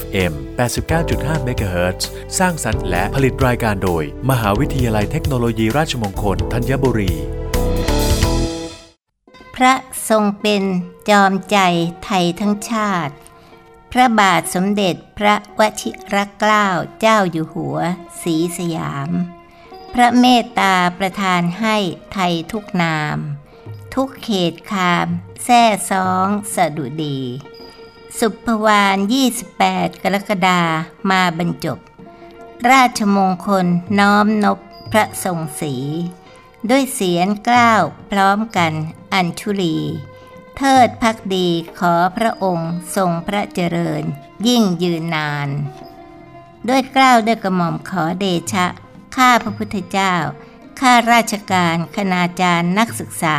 FM 89.5 MHz สร้างสรรค์และผลิตรายการโดย มหาวิทยาลัยเทคโนโลยีราชมงคลธัญบุรี พระทรงเป็นจอมใจไทยทั้งชาติ พระบาทสมเด็จพระวชิรเกล้าเจ้าอยู่หัวศรีสยาม พระเมตตาประทานให้ไทยทุกนาม ทุกเขตคาม แท่ซ้องสะดุดี สุภวาน28 กรกฎามาบรรจบ ราชมงคลน้อมนบพระทรงศรีด้วยเสียงกล้าวพร้อมกันอัญชุลี เทิดพักดีขอพระองค์ทรงพระเจริญ ยิ่งยืนนาน ด้วยกล้าวด้วยกระหม่อมขอเดชะ ข้าพระพุทธเจ้า ข้าราชการคณาจารย์นักศึกษา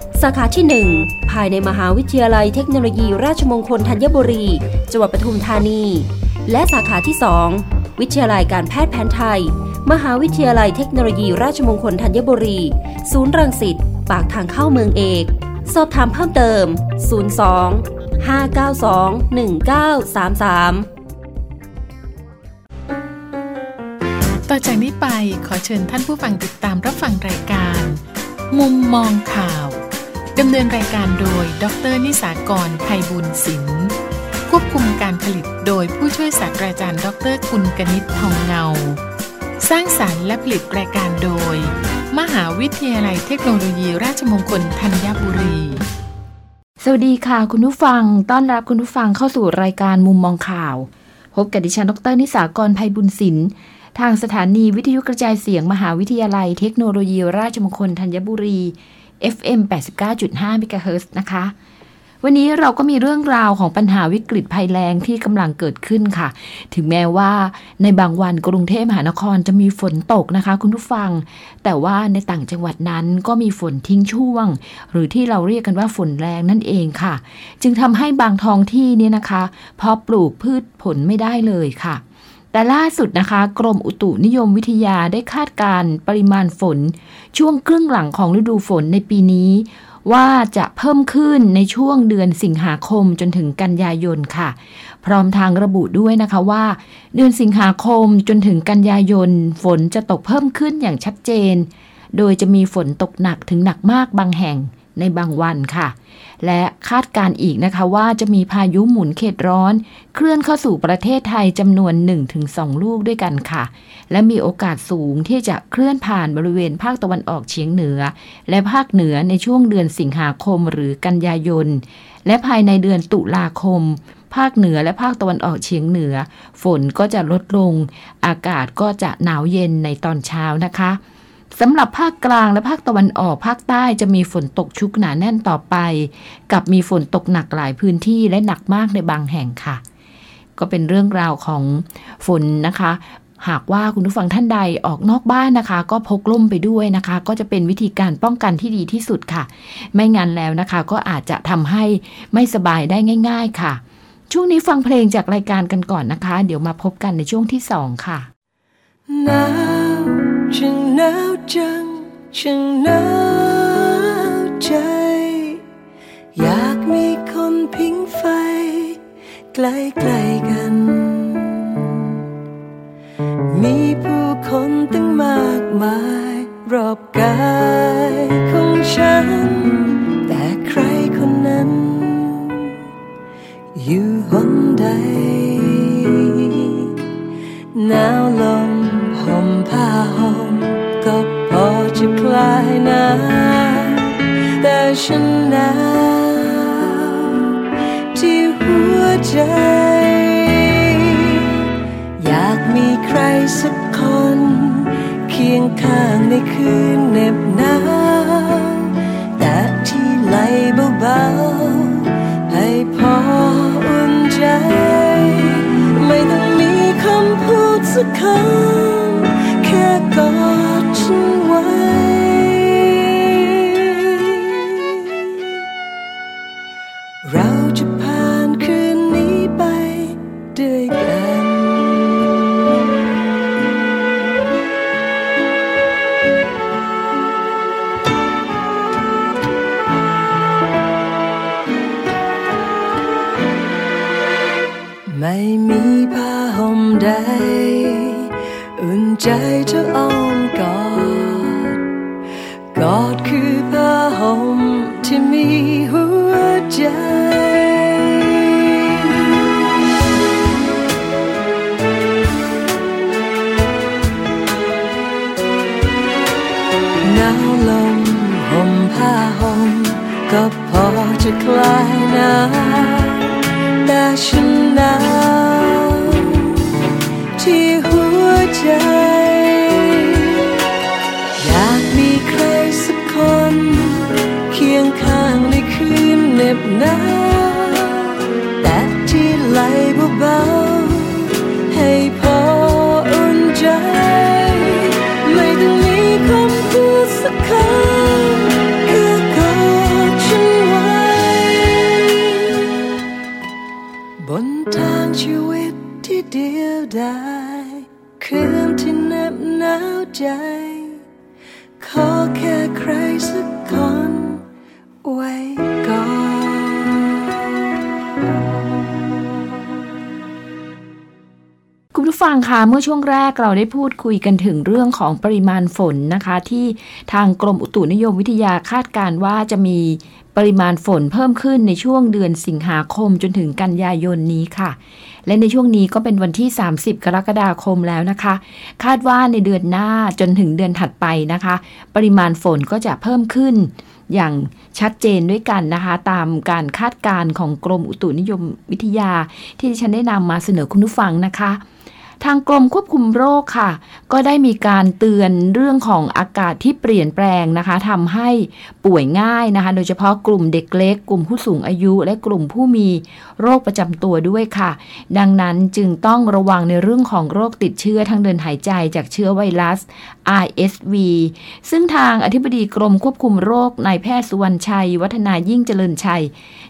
สาขาที่ 1 ภายในมหาวิทยาลัยเทคโนโลยีราชมงคลธัญบุรี จังหวัดปทุมธานี และสาขาที่ 2 วิทยาลัยการแพทย์แผนไทย มหาวิทยาลัยเทคโนโลยีราชมงคลธัญบุรี ศูนย์รังสิต ปากทางเข้าเมืองเอก สอบถามเพิ่มเติม 02 592 1933ต่อจากนี้ไปขอเชิญท่านผู้ฟังติดตามรับฟังรายการ มุมมองข่าว ดำเนินรายการโดย ดร นิสากรไพบุญศิลป์ ควบคุมการผลิตโดยผู้ช่วยศาสตราจารย์ ดรกุลกนิษฐ์ทองเงา สร้างสารรค์และผลิตรายการโดย มหาวิทยาลัยเทคโนโลยีราชมงคลธัญบุรี สวัสดีค่ะ คุณผู้ฟัง ต้อนรับคุณผู้ฟังเข้าสู่รายการมุมมองข่าว พบกับดิฉัน ดร นิสากรไพบุญศิลป์ทางสถานีวิทยุกระจายเสียงมหาวิทยาลัยเทคโนโลยีราชมงคลธัญบุรี FM 89.5 MHz นะคะ วันนี้เราก็มีเรื่องราวของปัญหาวิกฤตภัยแรงที่กำลังเกิดขึ้นค่ะ ถึงแม้ว่าในบางวันกรุงเทพมหานครจะมีฝนตกนะคะคุณผู้ฟัง แต่ว่าในต่างจังหวัดนั้นก็มีฝนทิ้งช่วง หรือที่เราเรียกกันว่าฝนแรงนั่นเองค่ะ จึงทำให้บางท้องที่เนี่ยนะคะเพอปลูกพืชผลไม่ได้เลยค่ะ แต่ล่าสุดนะคะ กรมอุตุนิยมวิทยาได้คาดการณ์ปริมาณฝน ช่วงครึ่งหลังของฤดูฝนในปีนี้ ว่าจะเพิ่มขึ้นในช่วงเดือนสิงหาคมจนถึงกันยายนค่ะ พร้อมทางระบุด้วยนะคะว่า เดือนสิงหาคมจนถึงกันยายน ฝนจะตกเพิ่มขึ้นอย่างชัดเจน โดยจะมีฝนตกหนักถึงหนักมากบางแห่ง ในบางวันค่ะ และคาดการอีกนะคะว่าจะมีพายุหมุนเขตร้อน เคลื่อนเข้าสู่ประเทศไทยจำนวน 1-2 ลูกด้วยกันค่ะ และมีโอกาสสูงที่จะเคลื่อนผ่านบริเวณภาคตะวันออกเฉียงเหนือ และภาคเหนือในช่วงเดือนสิงหาคมหรือกันยายน และภายในเดือนตุลาคมภาคเหนือและภาคตะวันออกเฉียงเหนือ ฝนก็จะลดลง อากาศก็จะหนาวเย็นในตอนเช้านะคะ สำหรับภาคกลางและภาคตะวันออกภาคใต้จะมีฝนตกชุกหนาแน่นต่อไป กับมีฝนตกหนักหลายพื้นที่และหนักมากในบางแห่งค่ะ ก็เป็นเรื่องราวของฝนนะคะ หากว่าคุณผู้ฟังท่านใดออกนอกบ้านนะคะ ก็พกล่มไปด้วยนะคะ ก็จะเป็นวิธีการป้องกันที่ดีที่สุดค่ะ ไม่งั้นแล้วนะคะ ก็อาจจะทำให้ไม่สบายได้ง่าย ๆ ค่ะ ช่วงนี้ฟังเพลงจากรายการกันก่อนนะคะ เดี๋ยวมาพบกันในช่วงที่สองค่ะ หนาวจึงหนาวจังจึงหนาวใจ อยากมีคนพิงไฟ ใกล้ๆกัน มีผู้คนตั้งมากมายรอบกายของฉัน แต่ใครคนนั้น อยู่หนใดหนาว ใจ อยากมีใครสักคน เคียงข้างในคืนเหน็บหนาวแต่ที่ไหลเบาๆให้พออุ่นใจ ไม่ต้องมีคำพูดสักคำแค่กอดฉัน อุ่น ใจ ขอแค่ใครสักคนไว้ก่อนคุณผู้ฟังคะเมื่อช่วงแรกเราได้พูดคุยกันถึงเรื่องของปริมาณฝนนะคะ ที่ทางกรมอุตุนิยมวิทยาคาดการณ์ว่าจะมีปริมาณฝนเพิ่มขึ้นในช่วงเดือนสิงหาคมจนถึงกันยายนนี้ค่ะ และในช่วงนี้ก็เป็นวันที่ 30 กรกฎาคมแล้วนะคะ คาดว่าในเดือนหน้าจนถึงเดือนถัดไปนะคะ ปริมาณฝนก็จะเพิ่มขึ้นอย่างชัดเจนด้วยกันนะคะ ตามการคาดการณ์ของกรมอุตุนิยมวิทยา ที่ฉันได้นำมาเสนอคุณผู้ฟังนะคะ ทางกรมควบคุมโรคค่ะ ก็ได้มีการเตือนเรื่องของอากาศที่เปลี่ยนแปลงนะคะทำให้ป่วยง่ายนะคะ โดยเฉพาะกลุ่มเด็กเล็ก กลุ่มผู้สูงอายุ และกลุ่มผู้มีโรคประจำตัวด้วยค่ะ ดังนั้นจึงต้องระวังในเรื่องของโรคติดเชื้อทางเดินหายใจจากเชื้อไวรัส RSV ซึ่งทางอธิบดีกรมควบคุมโรคนายแพทย์สุวรรณชัย วัฒนายิ่งเจริญชัย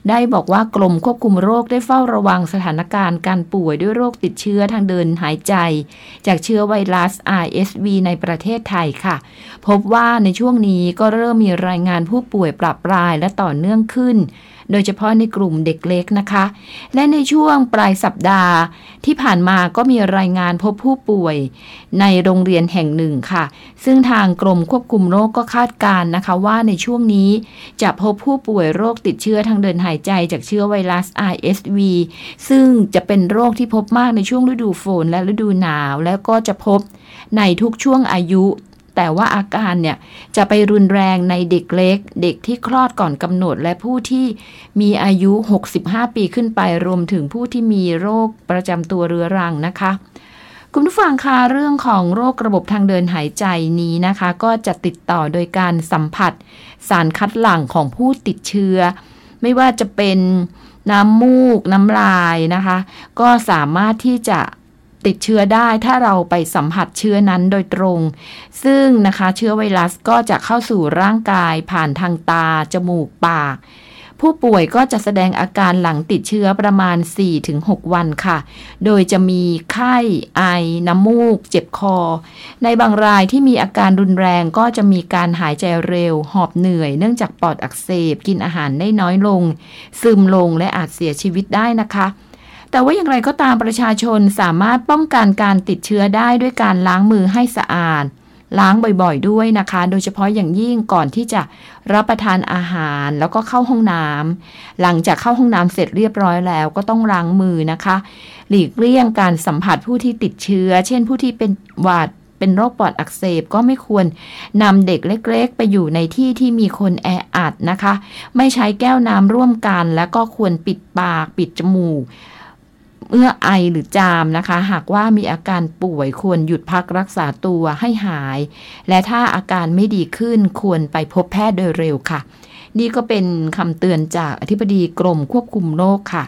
ได้บอกว่ากรมควบคุมโรคได้เฝ้าระวังสถานการณ์การป่วยด้วยโรคติดเชื้อทางเดินหายใจ จากเชื้อไวรัส RSV ในประเทศไทยค่ะ พบว่าในช่วงนี้ก็เริ่มมีรายงานผู้ป่วยปรับปรายและต่อเนื่องขึ้น โดยเฉพาะในกลุ่มเด็กเล็กนะคะ และในช่วงปลายสัปดาห์ ที่ผ่านมาก็มีรายงานพบผู้ป่วย ในโรงเรียนแห่งหนึ่งค่ะ ซึ่งทางกรมควบคุมโรคก็คาดการณ์นะคะว่าในช่วงนี้จะพบผู้ป่วยโรคติดเชื้อทางเดินหายใจจากเชื้อไวรัส RSV ซึ่งจะเป็นโรคที่พบมากในช่วงฤดูฝนและฤดูหนาว แล้วก็จะพบในทุกช่วงอายุ แต่ว่าอาการเนี่ยจะไปรุนแรงในเด็กเล็ก เด็กที่คลอดก่อนกำหนด และผู้ที่มีอายุ 65 ปีขึ้นไป รวมถึงผู้ที่มีโรคประจำตัวเรื้อรังนะคะ คุณผู้ฟังคะเรื่องของโรคระบบทางเดินหายใจนี้นะคะ ก็จะติดต่อโดยการสัมผัส สารคัดหลั่งของผู้ติดเชื้อ ไม่ว่าจะเป็นน้ำมูก น้ำลายนะคะ ก็สามารถที่จะ ติดเชื้อได้ถ้าเราไปสัมผัสเชื้อนั้นโดยตรง ซึ่งนะคะเชื้อไวรัสก็จะเข้าสู่ร่างกายผ่านทางตา จมูก ปาก ผู้ป่วยก็จะแสดงอาการหลังติดเชื้อประมาณ 4-6 วันค่ะ โดยจะมีไข้ ไอ น้ำมูก เจ็บคอ ในบางรายที่มีอาการรุนแรงก็จะมีการหายใจเร็ว หอบเหนื่อย เนื่องจากปอดอักเสบ กินอาหารได้น้อยลง ซึมลงและอาจเสียชีวิตได้นะคะ แต่ว่าอย่างไรก็ตามประชาชนสามารถป้องกันการติดเชื้อได้ด้วยการล้างมือให้สะอาด ล้างบ่อยๆด้วยนะคะ โดยเฉพาะอย่างยิ่งก่อนที่จะรับประทานอาหารแล้วก็เข้าห้องน้ำหลังจากเข้าห้องน้ำเสร็จเรียบร้อยแล้วก็ต้องล้างมือนะคะ หลีกเลี่ยงการสัมผัสผู้ที่ติดเชื้อ เช่นผู้ที่เป็นหวัดเป็นโรคปอดอักเสบก็ไม่ควรนำเด็กเล็ก ๆ ไปอยู่ในที่ที่มีคนแออัดนะคะ ไม่ใช้แก้วน้ำร่วมกัน แล้วก็ควรปิดปากปิดจมูก เมื่อไอหรือจามนะคะ หากว่ามีอาการป่วยควรหยุดพักรักษาตัวให้หาย และถ้าอาการไม่ดีขึ้นควรไปพบแพทย์โดยเร็วค่ะ นี่ก็เป็นคำเตือนจากอธิบดีกรมควบคุมโรคค่ะ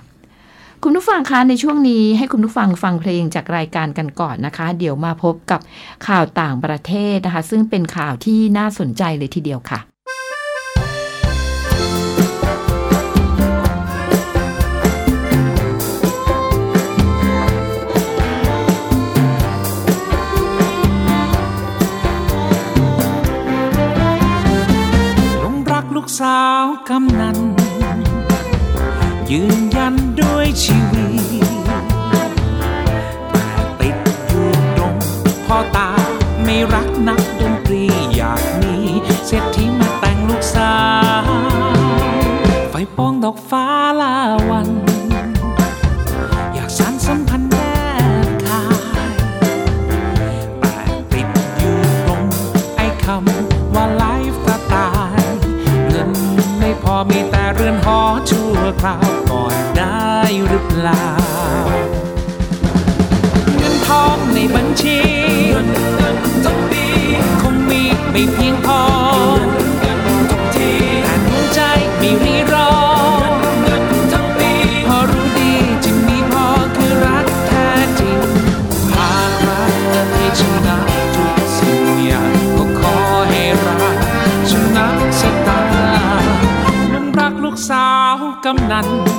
คุณผู้ฟังคะในช่วงนี้ให้คุณผู้ฟังฟังเพลงจากรายการกันก่อนนะคะ เดี๋ยวมาพบกับข่าวต่างประเทศนะคะ ซึ่งเป็นข่าวที่น่าสนใจเลยทีเดียวค่ะ สาวกำนัน ยืนยันด้วยชีวิตแต่ติดอยู่ตรงพ่อตาไม่รักนักดนตรีอยากมีเศรษฐีมาแต่งลูกสาว ไฟปองดอกฟ้าลาวัน ราวก่อนได้หรือเปล่า เงินทองในบัญชี ก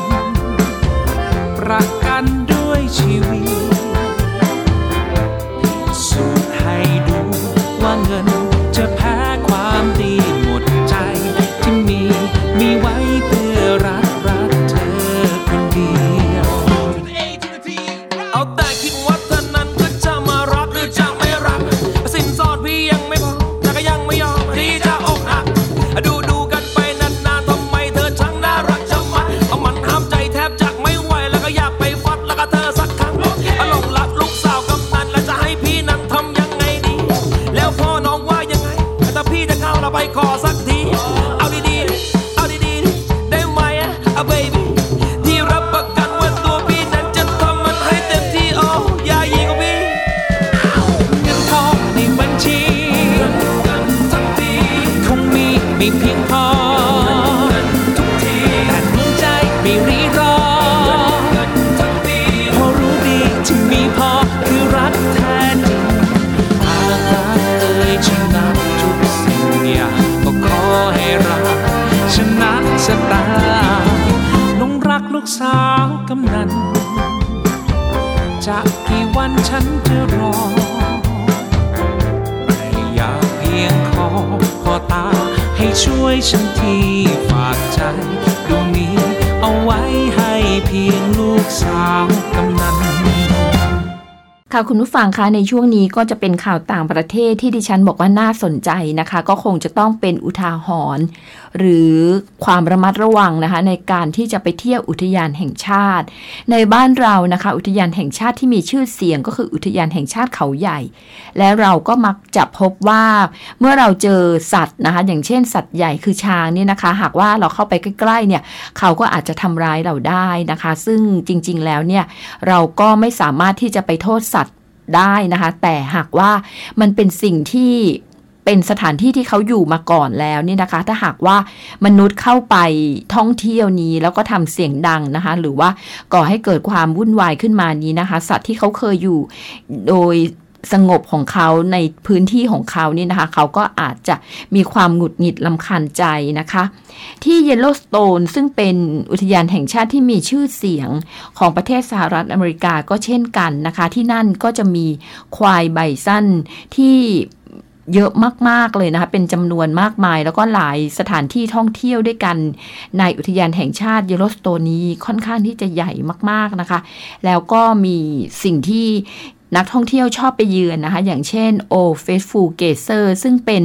ฉันจะรอแต่อยากเพียงขอพ่อตาให้ช่วยฉันทีฝากใจดวงนี้เอาไว้ให้เพียงลูกสาวกำนัน ค่ะคุณผู้ฟังคะในช่วงนี้ก็จะเป็นข่าวต่างประเทศที่ดิฉันบอกว่าน่าสนใจนะคะ ก็คงจะต้องเป็นอุทาหรณ์หรือความระมัดระวังนะคะ ในการที่จะไปเที่ยวอุทยานแห่งชาติ ในบ้านเรานะคะ อุทยานแห่งชาติที่มีชื่อเสียงก็คืออุทยานแห่งชาติเขาใหญ่ และเราก็มักจะพบว่าเมื่อเราเจอสัตว์นะคะ อย่างเช่นสัตว์ใหญ่คือช้างเนี่ยนะคะ หากว่าเราเข้าไปใกล้ๆเนี่ยเขาก็อาจจะทำร้ายเราได้นะคะ ซึ่งจริง ๆ แล้วเนี่ยเราก็ไม่สามารถที่จะไปโทษสัตว์ ได้นะคะ แต่หากว่ามันเป็นสิ่งที่เป็นสถานที่ที่เขาอยู่มาก่อนแล้วนี่นะคะ ถ้าหากว่ามนุษย์เข้าไปท่องเที่ยวนี้แล้วก็ทำเสียงดังนะคะ หรือว่าก่อให้เกิดความวุ่นวายขึ้นมานี้นะคะ สัตว์ที่เขาเคยอยู่โดย สงบของเขาในพื้นที่ของเขานี่นะคะ เขาก็อาจจะมีความหงุดหงิดรำคาญใจนะคะ ที่เยลโลว์สโตนซึ่งเป็นอุทยานแห่งชาติที่มีชื่อเสียงของประเทศสหรัฐอเมริกาก็เช่นกันนะคะ ที่นั่นก็จะมีควายไบซันที่เยอะมาก ๆ เลยนะคะ เป็นจำนวนมากมาย แล้วก็หลายสถานที่ท่องเที่ยวด้วยกัน ในอุทยานแห่งชาติเยลโลว์สโตนนี้ค่อนข้างที่จะใหญ่มาก ๆ นะคะ แล้วก็มีสิ่งที่ นักท่องเที่ยวชอบไปเยือนนะคะ อย่างเช่น Old Faithful Geyser ซึ่งเป็น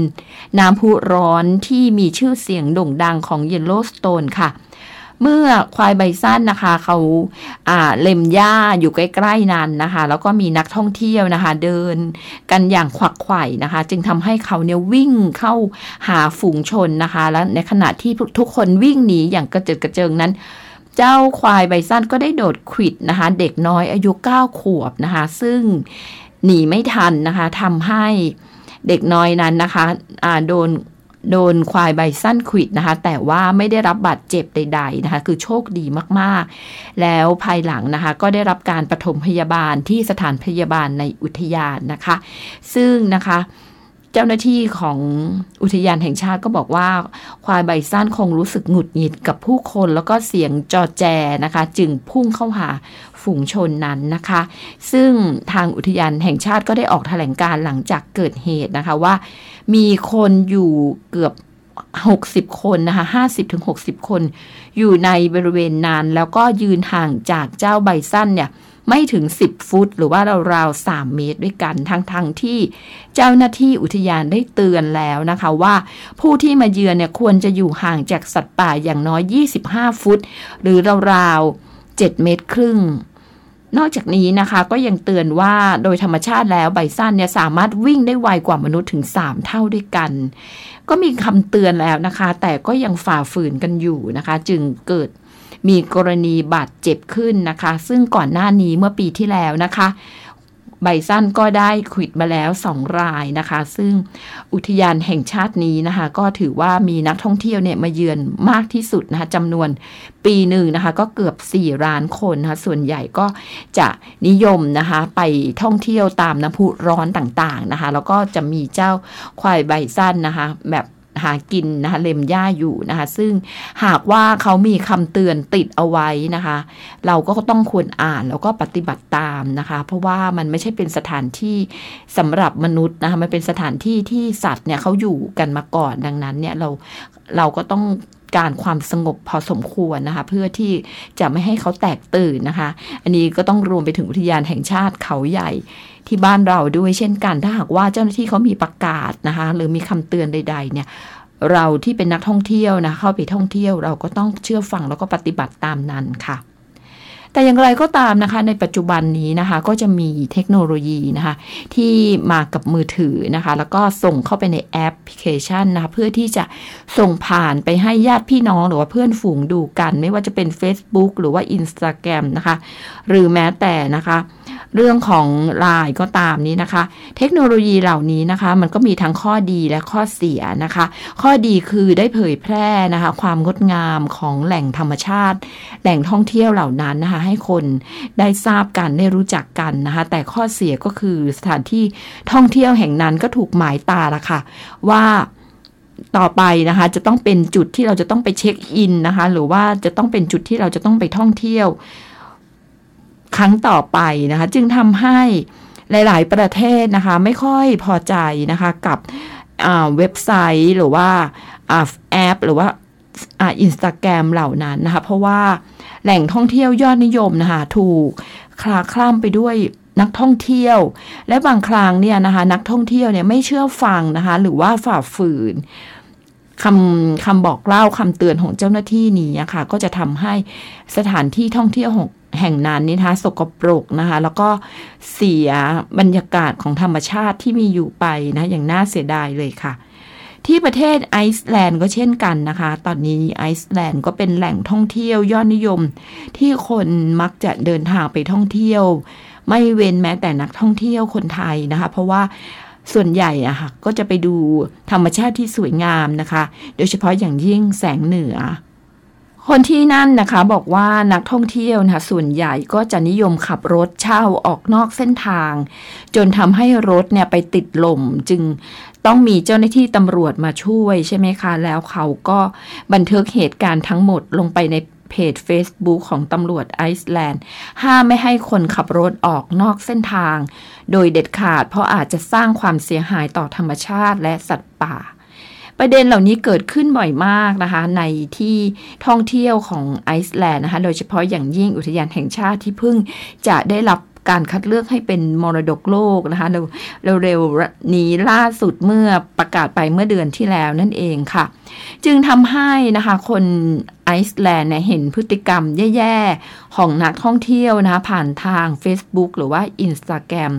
น้ำพุร้อนที่มีชื่อเสียงโด่งดังของเยลโลว์สโตนค่ะเมื่อควายไบซันนะคะเขาอ่าเล็มหญ้าอยู่ใกล้ๆนั้นนะคะ แล้วก็มีนักท่องเที่ยวนะคะ เดินกันอย่างขวักไขว่นะคะ จึงทำให้เขาเนี่ยวิ่งเข้าหาฝูงชนนะคะ และในขณะที่ทุกคนวิ่งหนีอย่างกระเจิดกระเจิงนั้น เจ้าควายไบซันก็ได้โดดขวิดนะคะ เด็กน้อยอายุ 9 ขวบนะคะ ซึ่งหนีไม่ทันนะคะทำให้เด็กน้อยนั้นนะคะอ่าโดนโดนควายไบซันขวิดนะคะ แต่ว่าไม่ได้รับบาดเจ็บใด ๆนะคะ คือโชคดีมากๆ แล้วภายหลังนะคะ ก็ได้รับการปฐมพยาบาลที่สถานพยาบาลในอุทยานนะคะ ซึ่งนะคะ จ้าหน้าที่ของอุทยานแห่งชาติก็บอกว่า ควายไบซันคงรู้สึกหงุดหงิดกับผู้คนแล้วก็เสียงจอแจนะคะ จึงพุ่งเข้าหาฝูงชนนั้นนะคะ ซึ่งทางอุทยานแห่งชาติก็ได้ออกแถลงการหลังจากเกิดเหตุนะคะว่า มีคนอยู่เกือบ 60 คนนะคะ50ถึง60 คน อยู่ในบริเวณนั้นแล้วก็ยืนห่างจากเจ้าไบซันเนี่ย ไม่ถึง 10 ฟุต หรือว่าราวๆ3เมตรด้วยกันทั้งๆทที่เจ้าหน้าที่อุทยานได้เตือนแล้วนะคะว่า ผู้ที่มาเยือนเนี่ยควรจะอยู่ห่างจากสัตว์ป่าอย่างน้อย 25 ฟุต หรือราวๆ7เมตรครึ่งนอกจากนี้นะคะก็ยังเตือนว่าโดยธรรมชาติแล้วไบซันเนี่ยสามารถวิ่งได้ไวกว่ามนุษย์ถึง 3 เท่าด้วยกัน ก็มีคำเตือนแล้วนะคะ แต่ก็ยังฝ่าฝืนกันอยู่นะคะ จึงเกิด มีกรณีบาดเจ็บขึ้นนะคะ ซึ่งก่อนหน้านี้เมื่อปีที่แล้วนะคะไบซันก็ได้ขวิดมาแล้วสองรายนะคะ ซึ่งอุทยานแห่งชาตินี้นะคะ ก็ถือว่ามีนักท่องเที่ยวเนี่ยมาเยือนมากที่สุดนะคะจำนวนปีหนึ่งนะคะ ก็เกือบ4ล้านคนนะคะส่วนใหญ่ก็จะนิยมนะคะ ไปท่องเที่ยวตามน้ำพุร้อนต่างๆนะคะ แล้วก็จะมีเจ้าควายไบซันนะคะ แบบ หากินนะคะเล็มหญ้าอยู่นะคะ ซึ่งหากว่าเขามีคำเตือนติดเอาไว้นะคะ เราก็ต้องควรอ่านแล้วก็ปฏิบัติตามนะคะ เพราะว่ามันไม่ใช่เป็นสถานที่สำหรับมนุษย์นะคะมันเป็นสถานที่ที่สัตว์เนี่ยเขาอยู่กันมาก่อนดังนั้นเนี่ยเราเราก็ต้อง การความสงบพอสมควรนะคะ เพื่อที่จะไม่ให้เขาแตกตื่นนะคะ อันนี้ก็ต้องรวมไปถึงอุทยานแห่งชาติเขาใหญ่ที่บ้านเราด้วยเช่นกัน ถ้าหากว่าเจ้าหน้าที่เขามีประกาศนะคะ หรือมีคำเตือนใด ๆ เนี่ยเราที่เป็นนักท่องเที่ยวนะเข้าไปท่องเที่ยวเราก็ต้องเชื่อฟังแล้วก็ปฏิบัติตามนั้นค่ะ แต่อย่างไรก็ตามนะคะ ในปัจจุบันนี้นะคะ ก็จะมีเทคโนโลยีนะคะ ที่มากับมือถือนะคะ แล้วก็ส่งเข้าไปในแอปพลิเคชันนะคะเพื่อที่จะส่งผ่านไปให้ญาติพี่น้องหรือว่าเพื่อนฝูงดูกัน ไม่ว่าจะเป็น Facebook หรือว่า Instagram นะคะ หรือแม้แต่นะคะ เรื่องของไลน์ก็ตามนี้นะคะ เทคโนโลยีเหล่านี้นะคะ มันก็มีทั้งข้อดีและข้อเสียนะคะ ข้อดีคือได้เผยแพร่นะคะ ความงดงามของแหล่งธรรมชาติ แหล่งท่องเที่ยวเหล่านั้นนะคะ ให้คนได้ทราบกันได้รู้จักกันนะคะ แต่ข้อเสียก็คือสถานที่ท่องเที่ยวแห่งนั้นก็ถูกหมายตาละค่ะ ว่าต่อไปนะคะ จะต้องเป็นจุดที่เราจะต้องไปเช็คอินนะคะ หรือว่าจะต้องเป็นจุดที่เราจะต้องไปท่องเที่ยว ครั้งต่อไปนะคะ จึงทำให้หลาย ๆ ประเทศนะคะ ไม่ค่อยพอใจนะคะกับเว็บไซต์หรือว่าแอป หรือว่าอินสตาแกรมเหล่านั้นนะคะ เพราะว่าแหล่งท่องเที่ยวยอดนิยมนะคะ ถูกคลาคล่ำไปด้วยนักท่องเที่ยว และบางครั้งเนี่ยนะคะ นักท่องเที่ยวเนี่ยไม่เชื่อฟังนะคะ หรือว่าฝ่าฝืนคำคำบอกเล่าคำเตือนของเจ้าหน้าที่นี้ค่ะ ก็จะทำให้สถานที่ท่องเที่ยวของ แห่งนั้นนี่นะคะสกปรกนะคะ แล้วก็เสียบรรยากาศของธรรมชาติที่มีอยู่ไปนะอย่างน่าเสียดายเลยค่ะ ที่ประเทศไอซ์แลนด์ก็เช่นกันนะคะ ตอนนี้ไอซ์แลนด์ก็เป็นแหล่งท่องเที่ยวยอดนิยม ที่คนมักจะเดินทางไปท่องเที่ยว ไม่เว้นแม้แต่นักท่องเที่ยวคนไทยนะคะ เพราะว่าส่วนใหญ่อะค่ะก็จะไปดูธรรมชาติที่สวยงามนะคะ โดยเฉพาะอย่างยิ่งแสงเหนือ คนที่นั่นนะคะบอกว่านักท่องเที่ยวนะคะส่วนใหญ่ก็จะนิยมขับรถเช่าออกนอกเส้นทาง จนทำให้รถเนี่ยไปติดลมจึงต้องมีเจ้าหน้าที่ตำรวจมาช่วยใช่ไหมคะ แล้วเขาก็บันทึกเหตุการณ์ทั้งหมดลงไปในเพจ Facebook ของตำรวจไอซ์แลนด์ห้ามไม่ให้คนขับรถออกนอกเส้นทาง โดยเด็ดขาดเพราะอาจจะสร้างความเสียหายต่อธรรมชาติและสัตว์ป่า ประเด็นเหล่านี้เกิดขึ้นบ่อยมากนะคะในที่ท่องเที่ยวของไอซ์แลนด์นะคะโดยเฉพาะอย่างยิ่งอุทยานแห่งชาติที่เพิ่งจะได้รับ การคัดเลือกให้เป็นมรดกโลกนะคะเร็วๆนี้ล่าสุดเมื่อประกาศไปเมื่อเดือนที่แล้วนั่นเองค่ะ จึงทำให้นะคะคนไอซ์แลนด์เนี่ยเห็นพฤติกรรมแย่ๆ ของนักท่องเที่ยวนะคะผ่านทาง Facebook หรือว่า Instagram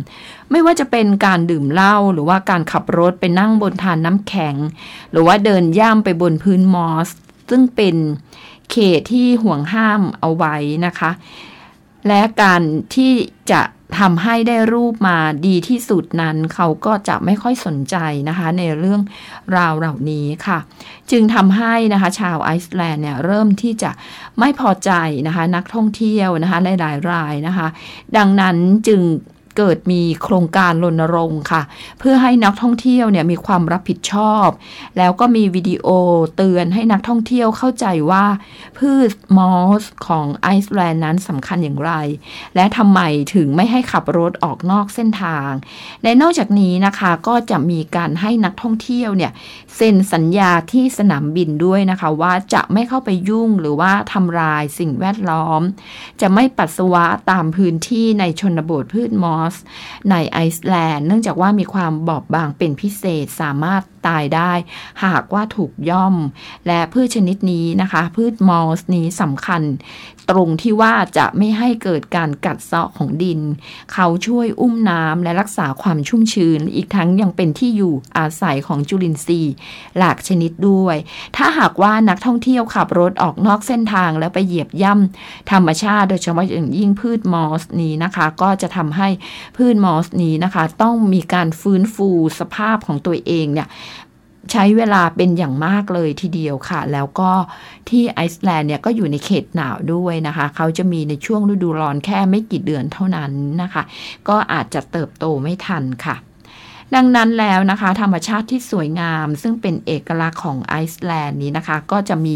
ไม่ว่าจะเป็นการดื่มเหล้าหรือว่าการขับรถไปนั่งบนทานน้ำแข็ง หรือว่าเดินย่ำไปบนพื้นมอส ซึ่งเป็นเขตที่ห่วงห้ามเอาไว้นะคะ และการที่จะทำให้ได้รูปมาดีที่สุดนั้น เขาก็จะไม่ค่อยสนใจนะคะ ในเรื่องราวเหล่านี้ค่ะ จึงทำให้นะคะ ชาวไอซ์แลนด์เนี่ยเริ่มที่จะไม่พอใจนะคะ นักท่องเที่ยวนะคะหลายๆรายนะคะ ดังนั้นจึง เกิดมีโครงการรณรงค์ค่ะ เพื่อให้นักท่องเที่ยวเนี่ยมีความรับผิดชอบ แล้วก็มีวิดีโอเตือนให้นักท่องเที่ยวเข้าใจว่า พืชมอสของไอซ์แลนด์นั้นสำคัญอย่างไร และทำไมถึงไม่ให้ขับรถออกนอกเส้นทาง และนอกจากนี้นะคะก็จะมีการให้นักท่องเที่ยวเนี่ยเซ็นสัญญาที่สนามบินด้วยนะคะ ว่าจะไม่เข้าไปยุ่งหรือว่าทำลายสิ่งแวดล้อม จะไม่ปัสสาวะตามพื้นที่ในชนบทพืชมอสสในไอซ์แลนด์ เนื่องจากว่ามีความบอบบางเป็นพิเศษสามารถตายได้ หากว่าถูกย่อม และพืชชนิดนี้นะคะ พืชมอสนี้สำคัญ ตรงที่ว่าจะไม่ให้เกิดการกัดเซาะของดิน เขาช่วยอุ้มน้ำและรักษาความชุ่มชื้น อีกทั้งยังเป็นที่อยู่อาศัยของจุลินทรีย์ หลากชนิดด้วย ถ้าหากว่านักท่องเที่ยวขับรถออกนอกเส้นทางแล้วไปเหยียบย่ำธรรมชาติโดยเฉพาะอย่างยิ่งพืชมอสนี้นะคะ ก็จะทำให้พืชมอสนี้นะคะ ต้องมีการฟื้นฟูสภาพของตัวเองเนี่ยใช้เวลาเป็นอย่างมากเลยทีเดียวค่ะ แล้วก็ที่ไอซ์แลนด์เนี่ยก็อยู่ในเขตหนาวด้วยนะคะ เขาจะมีในช่วงฤดูร้อนแค่ไม่กี่เดือนเท่านั้นนะคะ ก็อาจจะเติบโตไม่ทันค่ะ ดังนั้นแล้วนะคะ ธรรมชาติที่สวยงาม ซึ่งเป็นเอกลักษณ์ของไอซ์แลนด์นี้นะคะ ก็จะมี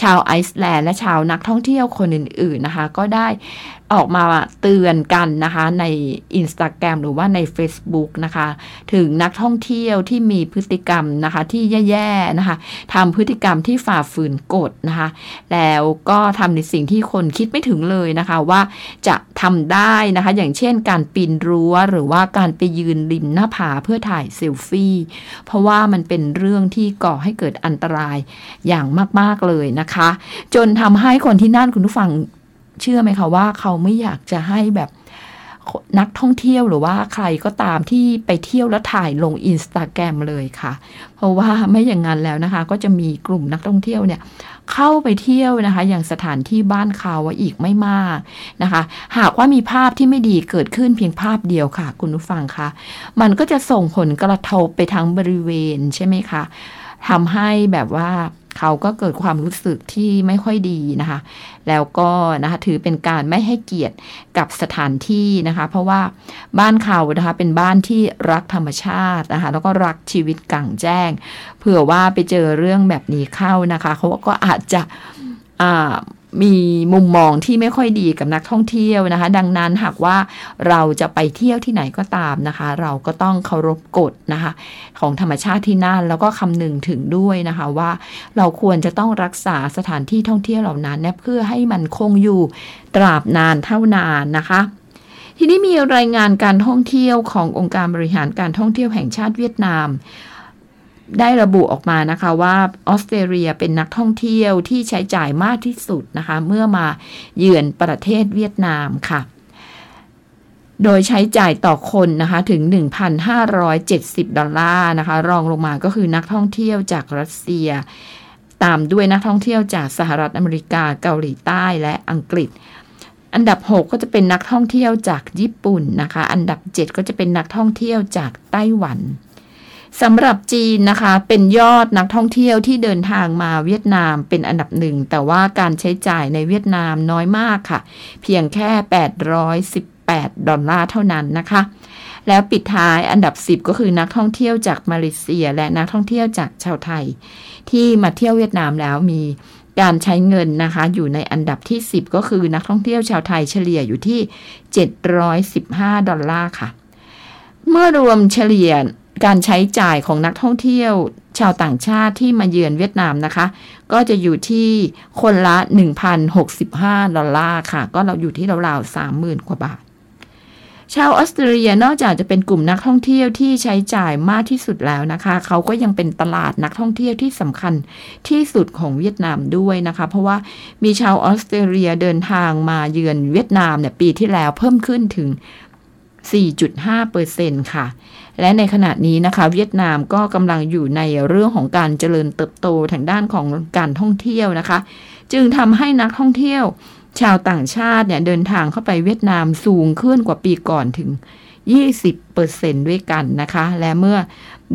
ชาวไอซ์แลนด์และชาวนักท่องเที่ยวคนอื่น ๆนะคะ ก็ได้ออกมาเตือนกันนะคะ ใน Instagram หรือว่าใน Facebook นะคะ ถึงนักท่องเที่ยวที่มีพฤติกรรมนะคะที่แย่ๆนะคะทำพฤติกรรมที่ฝ่าฝืนกฎนะคะ แล้วก็ทำในสิ่งที่คนคิดไม่ถึงเลยนะคะว่าจะทำได้นะคะ อย่างเช่นการปีนรั้วหรือว่าการไปยืนริมหน้าผาเพื่อถ่ายเซลฟี่ เพราะว่ามันเป็นเรื่องที่ก่อให้เกิดอันตรายอย่างมาก ๆ เลยนะคะ จนทำให้คนที่นั่นคุณผู้ฟังเชื่อไหมคะว่าเขาไม่อยากจะให้แบบ นักท่องเที่ยวหรือว่าใครก็ตามที่ไปเที่ยวแล้วถ่ายลงอินสตาแกรมเลยค่ะ เพราะว่าไม่อย่างนั้นแล้วนะคะ ก็จะมีกลุ่มนักท่องเที่ยวเนี่ยเข้าไปเที่ยวนะคะ อย่างสถานที่บ้านเขาวอีกไม่มากนะคะ หากว่ามีภาพที่ไม่ดีเกิดขึ้นเพียงภาพเดียวค่ะ คุณผู้ฟังคะมันก็จะส่งผลกระทบไปทั้งบริเวณใช่ไหมคะทำให้แบบว่า เขาก็เกิดความรู้สึกที่ไม่ค่อยดีนะคะ แล้วก็นะคะถือเป็นการไม่ให้เกียรติกับสถานที่นะคะ เพราะว่าบ้านเขานะคะเป็นบ้านที่รักธรรมชาตินะคะ แล้วก็รักชีวิตกลางแจ้ง เผื่อว่าไปเจอเรื่องแบบนี้เข้านะคะ เขาก็อาจจะอ่า มีมุมมองที่ไม่ค่อยดีกับนักท่องเที่ยวนะคะ ดังนั้นหากว่าเราจะไปเที่ยวที่ไหนก็ตามนะคะ เราก็ต้องเคารพกฎนะคะ ของธรรมชาติที่นั่น แล้วก็คำนึงถึงด้วยนะคะว่าเราควรจะต้องรักษาสถานที่ท่องเที่ยวเหล่านั้นเนี่ยเพื่อให้มันคงอยู่ตราบนานเท่านานนะคะทีนี้มีรายงานการท่องเที่ยวขององค์การบริหารการท่องเที่ยวแห่งชาติเวียดนาม ได้ระบุออกมานะคะว่าออสเตรเลียเป็นนักท่องเที่ยวที่ใช้จ่ายมากที่สุดนะคะ เมื่อมาเยือนประเทศเวียดนามค่ะ โดยใช้จ่ายต่อคนนะคะถึง 1,570 ดอลลาร์นะคะ รองลงมาก็คือนักท่องเที่ยวจากรัสเซีย ตามด้วยนักท่องเที่ยวจากสหรัฐอเมริกาเกาหลีใต้และอังกฤษอันดับ 6 ก็จะเป็นนักท่องเที่ยวจากญี่ปุ่นนะคะ อันดับ 7 ก็จะเป็นนักท่องเที่ยวจากไต้หวัน สำหรับจีนนะคะ เป็นยอดนักท่องเที่ยวที่เดินทางมาเวียดนามเป็นอันดับหนึ่ง แต่ว่าการใช้จ่ายในเวียดนามน้อยมากค่ะ เพียงแค่ 818 ดอลลาร์เท่านั้นนะคะ แล้วปิดท้ายอันดับ 10 ก็คือนักท่องเที่ยวจากมาเลเซีย และนักท่องเที่ยวจากชาวไทย ที่มาเที่ยวเวียดนามแล้วมีการใช้เงินนะคะ อยู่ในอันดับที่ 10 ก็คือนักท่องเที่ยวชาวไทยเฉลี่ยอยู่ที่ 715 ดอลลาร์ค่ะ เมื่อรวมเฉลี่ย การใช้จ่ายของนักท่องเที่ยวชาวต่างชาติที่มาเยือนเวียดนามนะคะ ก็จะอยู่ที่คนละ 1,065 ดอลลาร์ค่ะ ก็เราอยู่ที่ราวๆ30,000 กว่าบาท ชาวออสเตรเลียนอกจากจะเป็นกลุ่มนักท่องเที่ยวที่ใช้จ่ายมากที่สุดแล้วนะคะ เขาก็ยังเป็นตลาดนักท่องเที่ยวที่สำคัญที่สุดของเวียดนามด้วยนะคะ เพราะว่ามีชาวออสเตรเลียเดินทางมาเยือนเวียดนามเนี่ยปีที่แล้วเพิ่มขึ้นถึง 4.5เปอร์เซ็นค่ะ และในขณะนี้นะคะ เวียดนามก็กำลังอยู่ในเรื่องของการเจริญเติบโตทางด้านของการท่องเที่ยวนะคะ จึงทำให้นักท่องเที่ยว ชาวต่างชาติเนี่ยเดินทางเข้าไปเวียดนามสูงขึ้นกว่าปีก่อนถึง 20เปอร์เซนด้วยกันนะคะ และเมื่อ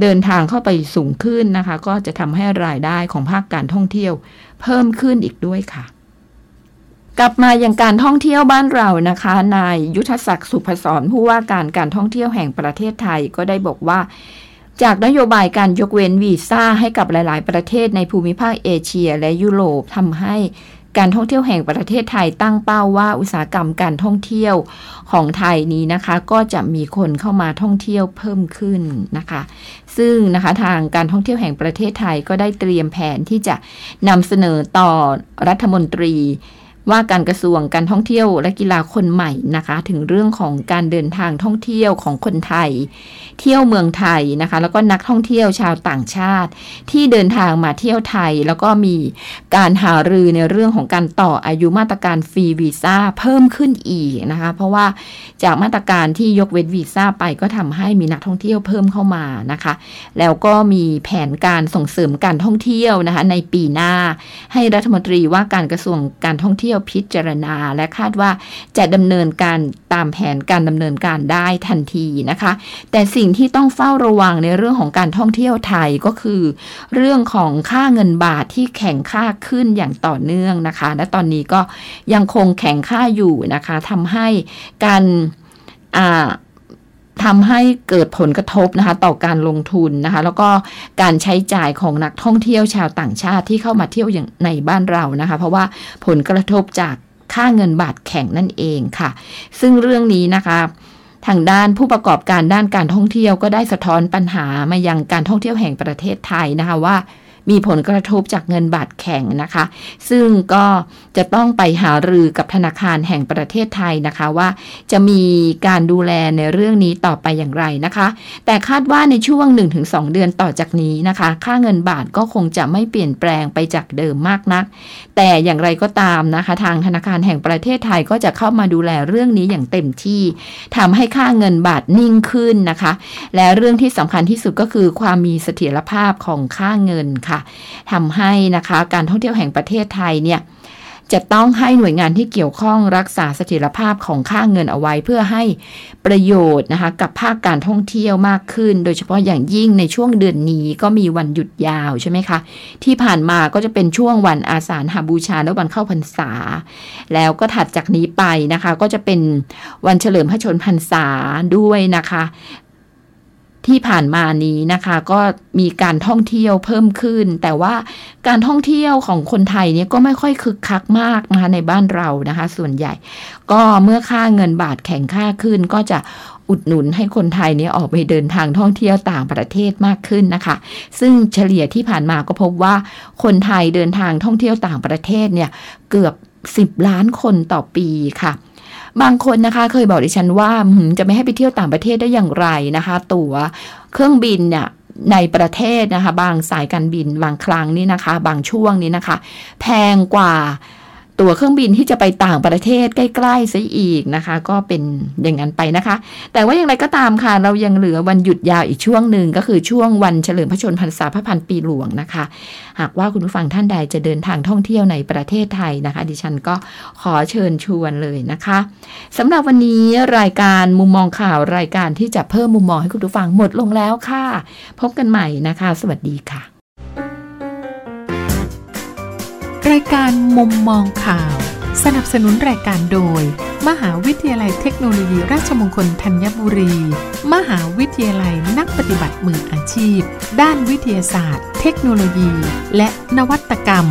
เดินทางเข้าไปสูงขึ้นนะคะ ก็จะทำให้รายได้ของภาคการท่องเที่ยว เพิ่มขึ้นอีกด้วยค่ะ กลับมาอย่างการท่องเที่ยวบ้านเรานะคะ นายยุทธศักดิ์สุพศรผู้ว่าการการท่องเที่ยวแห่งประเทศไทยก็ได้บอกว่า จากนโยบายการยกเว้นวีซ่าให้กับหลาย ๆ ประเทศในภูมิภาคเอเชียและยุโรปทำให้การท่องเที่ยวแห่งประเทศไทยตั้งเป้าว่าอุตสาหกรรมการท่องเที่ยวของไทยนี้นะคะ ก็จะมีคนเข้ามาท่องเที่ยวเพิ่มขึ้นนะคะ ซึ่งนะคะทางการท่องเที่ยวแห่งประเทศไทยก็ได้เตรียมแผนที่จะนำเสนอต่อรัฐมนตรี ว่าการกระทรวงการท่องเที่ยวและกีฬาคนใหม่นะคะ ถึงเรื่องของการเดินทางท่องเที่ยวของคนไทย เที่ยวเมืองไทยนะคะ แล้วก็นักท่องเที่ยวชาวต่างชาติ ที่เดินทางมาเที่ยวไทย แล้วก็มีการหารือในเรื่องของการต่ออายุมาตรการฟรีวีซ่าเพิ่มขึ้นอีกนะคะ เพราะว่าจากมาตรการที่ยกเว้นวีซ่าไปก็ทำให้มีนักท่องเที่ยวเพิ่มเข้ามานะคะ แล้วก็มีแผนการส่งเสริมการท่องเที่ยวนะคะในปีหน้า ให้รัฐมนตรีว่าการกระทรวงการท่องเที่ยวพิจารณา และคาดว่าจะดำเนินการตามแผนการดำเนินการได้ทันทีนะคะ แต่สิ่งที่ต้องเฝ้าระวังในเรื่องของการท่องเที่ยวไทยก็คือ เรื่องของค่าเงินบาทที่แข็งค่าขึ้นอย่างต่อเนื่องนะคะ และตอนนี้ก็ยังคงแข็งค่าอยู่นะคะทำให้การอ่า ทำให้เกิดผลกระทบนะคะ ต่อการลงทุนนะคะ แล้วก็การใช้จ่ายของนักท่องเที่ยวชาวต่างชาติที่เข้ามาเที่ยวอย่างในบ้านเรานะคะ เพราะว่าผลกระทบจากค่าเงินบาทแข็งนั่นเองค่ะ ซึ่งเรื่องนี้นะคะทางด้านผู้ประกอบการด้านการท่องเที่ยวก็ได้สะท้อนปัญหามายังการท่องเที่ยวแห่งประเทศไทยนะคะว่า มีผลกระทบจากเงินบาทแข็งนะคะ ซึ่งก็จะต้องไปหารือกับธนาคารแห่งประเทศไทยนะคะว่า จะมีการดูแลในเรื่องนี้ต่อไปอย่างไรนะคะ แต่คาดว่าในช่วง 1-2 เดือนต่อจากนี้นะคะ ค่าเงินบาทก็คงจะไม่เปลี่ยนแปลงไปจากเดิมมากนัก แต่อย่างไรก็ตามนะคะ ทางธนาคารแห่งประเทศไทยก็จะเข้ามาดูแลเรื่องนี้อย่างเต็มที่ทำให้ค่าเงินบาทนิ่งขึ้นนะคะ และเรื่องที่สำคัญที่สุดก็คือความมีเสถียรภาพของค่าเงินค่ะทำให้นะคะการท่องเที่ยวแห่งประเทศไทยเนี่ยจะต้องให้หน่วยงานที่เกี่ยวข้องรักษาเสถียรภาพของค่าเงินเอาไว้ เพื่อให้ประโยชน์นะคะกับภาคการท่องเที่ยวมากขึ้น โดยเฉพาะอย่างยิ่งในช่วงเดือนนี้ก็มีวันหยุดยาวใช่ไหมคะ ที่ผ่านมาก็จะเป็นช่วงวันอาสาฬหบูชาและวันเข้าพรรษา แล้วก็ถัดจากนี้ไปนะคะ ก็จะเป็นวันเฉลิมพระชนพรรษาด้วยนะคะ ที่ผ่านมานี้นะคะก็มีการท่องเที่ยวเพิ่มขึ้น แต่ว่าการท่องเที่ยวของคนไทยเนี่ยก็ไม่ค่อยคึกคักมากนะคะในบ้านเรานะคะ ส่วนใหญ่ ก็เมื่อค่าเงินบาทแข็งค่าขึ้น ก็จะอุดหนุนให้คนไทยเนี่ยออกไปเดินทางท่องเที่ยวต่างประเทศมากขึ้นนะคะ ซึ่งเฉลี่ยที่ผ่านมาก็พบว่าคนไทยเดินทางท่องเที่ยวต่างประเทศเนี่ยเกือบ 10 ล้านคนต่อปีค่ะ บางคนนะคะเคยบอกดิฉันว่าจะไม่ให้ไปเที่ยวต่างประเทศได้อย่างไรนะคะ ตั๋วเครื่องบินเนี่ยในประเทศนะคะ บางสายการบินบางครั้งนี่นะคะ บางช่วงนี้นะคะ แพงกว่า ตั๋วเครื่องบินที่จะไปต่างประเทศใกล้ๆซะอีกนะคะ ก็เป็นอย่างนั้นไปนะคะ แต่ว่าอย่างไรก็ตามค่ะ เรายังเหลือวันหยุดยาวอีกช่วงหนึ่งก็คือช่วงวันเฉลิมพระชนมพรรษาพระพันปีหลวงนะคะ หากว่าคุณผู้ฟังท่านใดจะเดินทางท่องเที่ยวในประเทศไทยนะคะ ดิฉันก็ขอเชิญชวนเลยนะคะสำหรับวันนี้รายการมุมมองข่าวรายการที่จะเพิ่มมุมมองให้คุณผู้ฟังหมดลงแล้วค่ะ พบกันใหม่นะคะ สวัสดีค่ะ รายการมุมมองข่าว สนับสนุนรายการโดย มหาวิทยาลัยเทคโนโลยีราชมงคลธัญบุรี มหาวิทยาลัยนักปฏิบัติมืออาชีพ ด้านวิทยาศาสตร์ เทคโนโลยี และนวัตกรรม